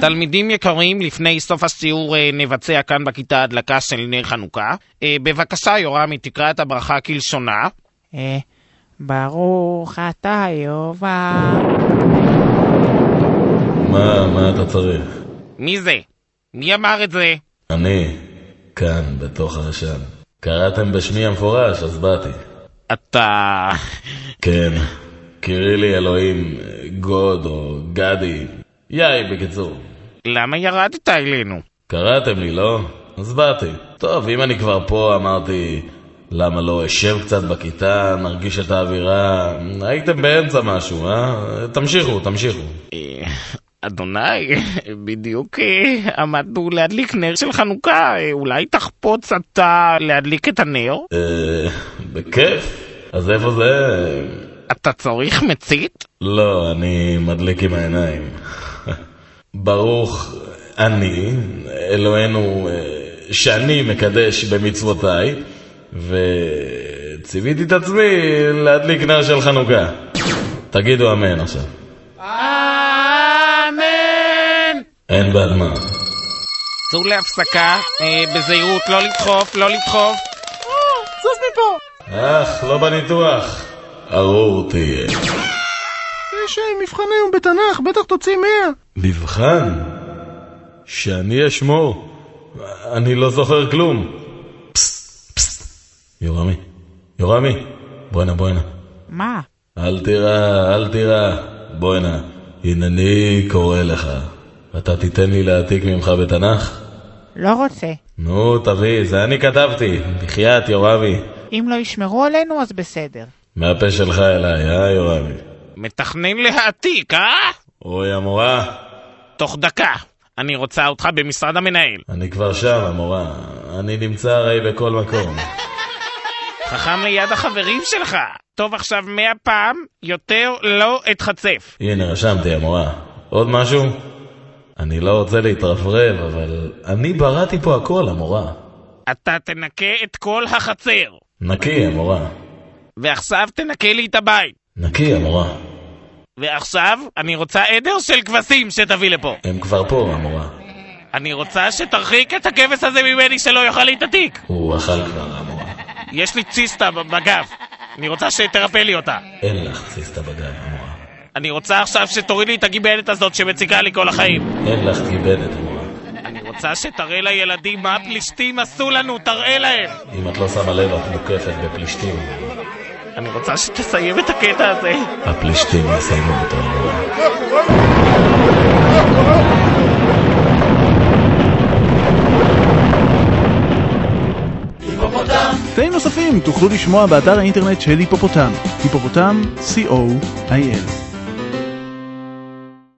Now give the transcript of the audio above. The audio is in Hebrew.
תלמידים יקרים, לפני סוף השיעור אה, נבצע כאן בכיתה הדלקה של נר חנוכה. אה, בבקשה, יורמי, תקרא את הברכה כלשונה. אה, ברוך אתה יובה. מה, מה אתה צריך? מי זה? מי אמר את זה? אני, כאן, בתוך העשן. קראתם בשמי המפורש, אז באתי. אתה... כן, קראי לי אלוהים, גוד או גדי, יאי בקיצור. למה ירדת אלינו? קראתם לי, לא? אז באתי. טוב, אם אני כבר פה, אמרתי, למה לא אשב קצת בכיתה, נרגיש את האווירה? הייתם באמצע משהו, אה? תמשיכו, תמשיכו. אה, אדוני, בדיוק אה, עמדנו להדליק נר של חנוכה, אה, אולי תחפוץ אתה להדליק את הנר? בכיף. אז איפה זה? אתה צריך מצית? לא, אני מדליק עם העיניים. ברוך אני, אלוהינו, אה, שאני מקדש במצוותיי, וציוויתי את עצמי להדליק נר של חנוכה. תגידו אמן עכשיו. אמן! אין בעד מה. צאו להפסקה, אה, בזהירות, לא לדחוף, לא לדחוף. זוז מפה! אך, לא בניתוח. ארור תהיה. יש מבחן היום בתנ"ך, בטח תוציא מאה. מבחן? שאני אשמור? אני לא זוכר כלום. פסט, פסט. יורמי, יורמי, בואנה בואנה. מה? אל תירא, אל תירא. בואנה, הנני קורא לך. אתה תיתן לי להעתיק ממך בתנ"ך? לא רוצה. נו, תביא, זה אני כתבתי. בחייאת, יורמי. אם לא ישמרו עלינו, אז בסדר. מהפה שלך אליי, אה, יורמי? מתכנן להעתיק, אה? אוי, המורה. תוך דקה. אני רוצה אותך במשרד המנהל. אני כבר שם, המורה. אני נמצא הרי בכל מקום. חכם ליד החברים שלך. טוב עכשיו מאה פעם, יותר לא אתחצף. הנה, רשמתי, המורה. עוד משהו? אני לא רוצה להתרברב, אבל אני בראתי פה הכל, המורה. אתה תנקה את כל החצר. נקי, המורה. ועכשיו תנקה לי את הבית. נקי, המורה. ועכשיו אני רוצה עדר של כבשים שתביא לפה. הם כבר פה, המורה. אני רוצה שתרחיק את הכבש הזה ממני שלא יאכל לי את התיק. הוא אכל כבר, המורה. יש לי ציסטה בגב. אני רוצה שתרפא לי אותה. אין לך ציסטה בגב, המורה. אני רוצה עכשיו שתוריד לי את הגיבנת הזאת שמציקה לי כל החיים. אין לך גיבנת, המורה. אני רוצה שתראה לילדים מה הפלישתים עשו לנו, תראה להם! אם את לא שמה לב, את מוקפת בפלישתים. אני רוצה שתסיים את הקטע הזה. הפלישתים יסיימו אותו. קטעים נוספים תוכלו לשמוע באתר האינטרנט של היפופוטם, היפופוטם, co.il.